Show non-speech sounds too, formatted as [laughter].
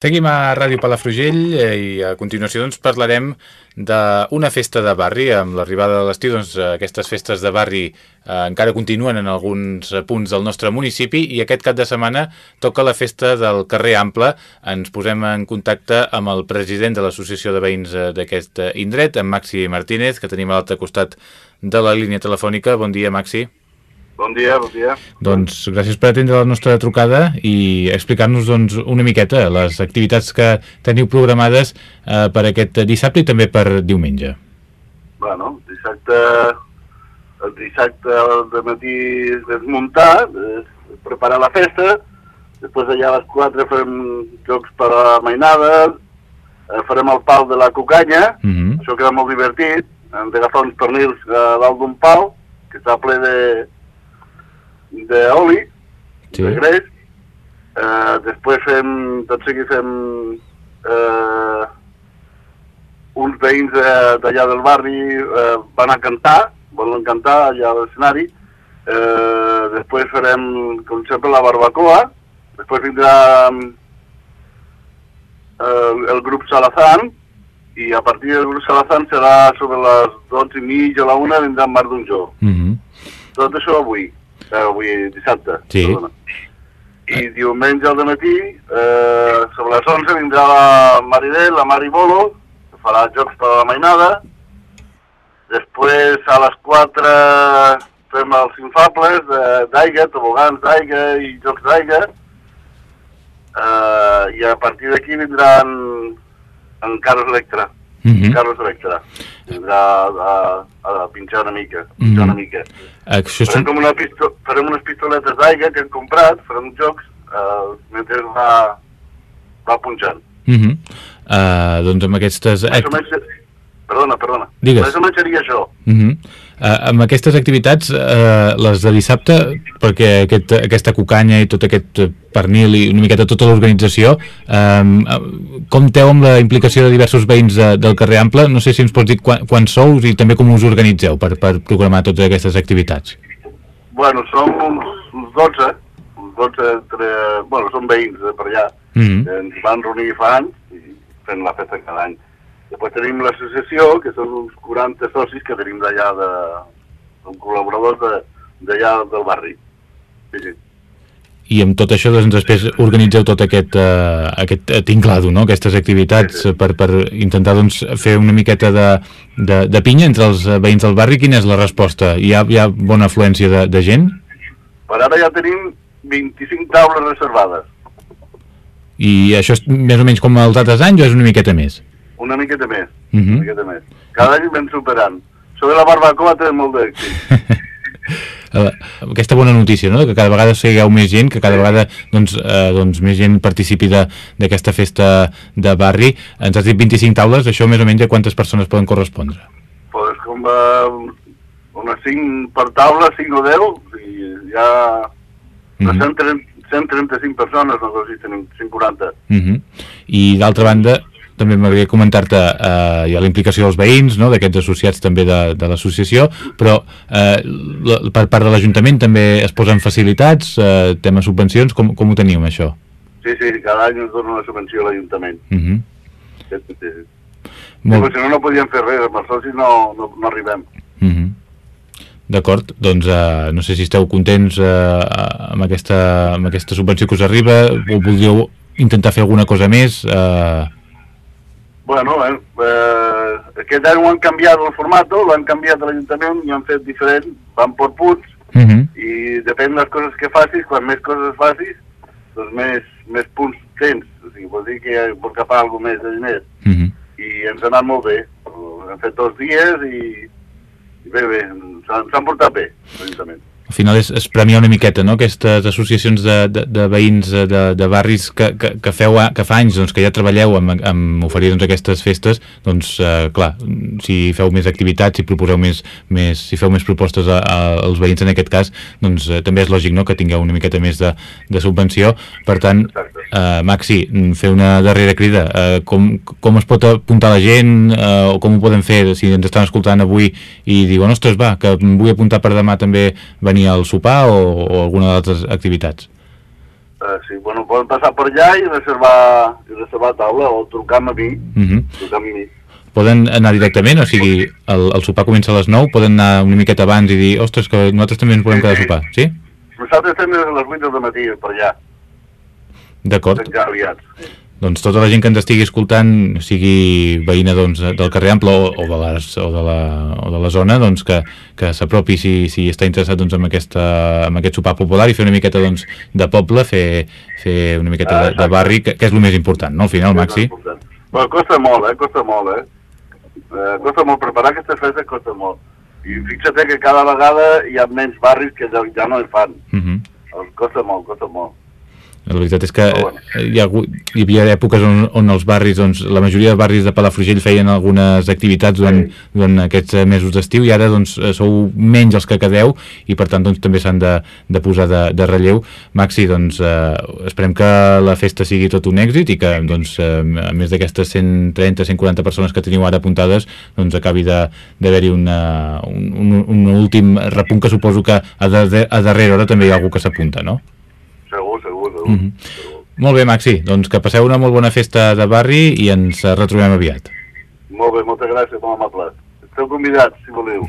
Seguim a Ràdio Palafrugell eh, i a continuació doncs, parlarem d'una festa de barri. Amb l'arribada de l'estiu, doncs, aquestes festes de barri eh, encara continuen en alguns punts del nostre municipi i aquest cap de setmana toca la festa del carrer Ample. Ens posem en contacte amb el president de l'Associació de Veïns eh, d'aquest indret, en Maxi Martínez, que tenim a l'altre costat de la línia telefònica. Bon dia, Maxi. Bon dia, bon dia. Doncs gràcies per atendre la nostra trucada i explicar-nos doncs, una miqueta les activitats que teniu programades eh, per aquest dissabte i també per diumenge. Bueno, dissabte, el dissabte de matí desmuntar, preparar la festa, després allà a les 4 farem jocs per a la mainada, eh, farem el pal de la cucanya, Mm -hmm. això queda molt divertit, hem d'agafar uns pernils a dalt d'un pal, que està ple de d'oli, Sí. de greix. Eh, després fem, tot seguit fem eh, uns veïns d'allà del barri eh, van a cantar, volen cantar allà a l'escenari. Eh, després farem, com sempre, la barbacoa. Després vindrà eh, el grup Salazán i a partir del grup Salazán serà sobre les 12 i mitja o la una vindrà en Mar d'un Jo. Mm -hmm. Tot això avui, eh, avui dissabte. Sí. perdona. I diumenge al matí, eh, sobre les 11, vindrà la Maridel, la Mari Bolo, que farà jocs per la mainada. Després, a les 4, fem els infables d'aigua, tobogans d'aigua i jocs d'aigua. Eh, I a partir d'aquí vindran en Carlos Electra. Mm -hmm. Carlos Electra. Vindrà a, a, a pinxar una mica, pinxar Mhm. una mica. Això Farem, són... com una pisto farem unes pistoletes d'aigua que hem comprat, farem jocs, eh, mentre va, va punxant. Mm -hmm. uh, doncs amb aquestes... Més o menys... Perdona, perdona. Digues. Menys seria això. Uh -huh. uh, amb aquestes activitats, uh, les de dissabte, perquè aquest, aquesta cucanya i tot aquest pernil i una miqueta tota l'organització, um, uh, compteu amb la implicació de diversos veïns de, del carrer Ample? No sé si ens pots dir quan, quants sous i també com us organitzeu per, per programar totes aquestes activitats. Bueno, som uns, uns 12, uns 12 entre... Bueno, som veïns de per allà, Uh -huh. que ens van reunir fa anys i fem la festa cada any. Després tenim l'associació, que són uns 40 socis que tenim d'allà de... Som col·laboradors de- d'allà del barri. Sí, sí. I amb tot això doncs, després organitzeu tot aquest, uh, aquest tinglado, no? aquestes activitats Sí, sí. per, per intentar doncs, fer una miqueta de, de, de pinya entre els veïns del barri. Quina és la resposta? Hi ha, hi ha bona afluència de, de gent? Per ara ja tenim 25 taules reservades. I això és més o menys com els altres anys o és una miqueta més? Una miqueta més, Mhm. una miqueta més. Cada any vam superant. Sobre la barbacoa té molt d'èxit. [laughs] Eh, Aquesta bona notícia, no? que cada vegada sigueu més gent, que cada vegada doncs, eh, doncs, més gent participi de- d'aquesta festa de barri. Ens has dit 25 taules, això més o menys a quantes persones poden correspondre? pues com va unes 5 per taula, 5 o 10, i ja... Mhm. Mm 130, 135 persones, nosaltres hi tenim 140. Uh -huh. I d'altra banda, també m'agradaria comentar-te eh, hi ha la implicació dels veïns, no? d'aquests associats també de, de l'associació, però eh, la, per part de l'Ajuntament també es posen facilitats, eh, tema subvencions, com, com ho tenim això? Sí, sí, cada any ens dona una subvenció a l'Ajuntament. Uh -huh. Sí, sí, sí. Molt... Molt... Si no, no podíem fer res, amb els socis no, no, no arribem. Uh -huh. D'acord, doncs eh, no sé si esteu contents eh, amb, aquesta, amb aquesta subvenció que us arriba, o voldríeu intentar fer alguna cosa més? Eh... Bueno, eh, eh, aquest any ho han canviat el format, l'han canviat a l'Ajuntament i han fet diferent, van per punts, Uh -huh. i depèn de les coses que facis, quan més coses facis, doncs més, més punts tens. O sigui, vol dir que pots agafar alguna més de diners. Uh -huh. I ens ha anat molt bé. Hem fet dos dies i, i bé, bé, s'han portat bé, l'Ajuntament. Al final és, és premiar una miqueta no? aquestes associacions de, de, de veïns eh, de, de barris que, que, que, feu a, que fa anys doncs, que ja treballeu amb, amb oferir doncs, aquestes festes doncs eh, clar, si feu més activitats si proposeu més, més si feu més propostes a, a, als veïns en aquest cas doncs eh, també és lògic no? que tingueu una miqueta més de, de subvenció per tant, eh, Maxi fer una darrera crida eh, com, com es pot apuntar la gent eh, o com ho poden fer si ens estan escoltant avui i diuen, ostres va, que vull apuntar per demà també venir al sopar o, o alguna d'altres activitats Uh, sí, bueno, poden passar per allà i reservar, i reservar taula o trucar a mi. Uh -huh. Trucar a mi. Poden anar directament, o sigui, el, el sopar comença a les 9, poden anar una miqueta abans i dir, ostres, que nosaltres també ens volem quedar a sopar, sí? Nosaltres estem de les 8 del matí per allà, D'acord. ja aviats. Doncs tota la gent que ens estigui escoltant, sigui veïna doncs, del carrer Ample o, o, de, les, o, de, la, o de la zona, doncs, que, que s'apropi si, si està interessat doncs, en, aquesta, en aquest sopar popular i fer una miqueta doncs, de poble, fer, fer una miqueta Ah, de, de barri, que, que és el més important, no? Al final, Maxi. Però costa molt, eh? Costa molt, eh? eh? Costa molt, preparar aquestes festes costa molt. I fixa't que cada vegada hi ha menys barris que ja, ja no hi fan. Uh -huh. Els Costa molt, costa molt. La veritat és que eh, hi, ha, hi havia èpoques on, on els barris, doncs, la majoria de barris de Palafrugell feien algunes activitats durant, Sí. durant aquests eh, mesos d'estiu i ara doncs, eh, sou menys els que quedeu i per tant doncs, també s'han de, de posar de, de relleu. Maxi, doncs, eh, esperem que la festa sigui tot un èxit i que doncs, eh, a més d'aquestes 130-140 persones que teniu ara apuntades doncs, acabi de- d'haver-hi una- un, un, un últim repunt que suposo que a, de, a darrera hora també hi ha algú que s'apunta, no? Mhm. segur. Molt bé, Maxi. Doncs que passeu una molt bona festa de barri i ens retrobem aviat. Molt bé, moltes gràcies, molt amable. Esteu convidats, si voleu.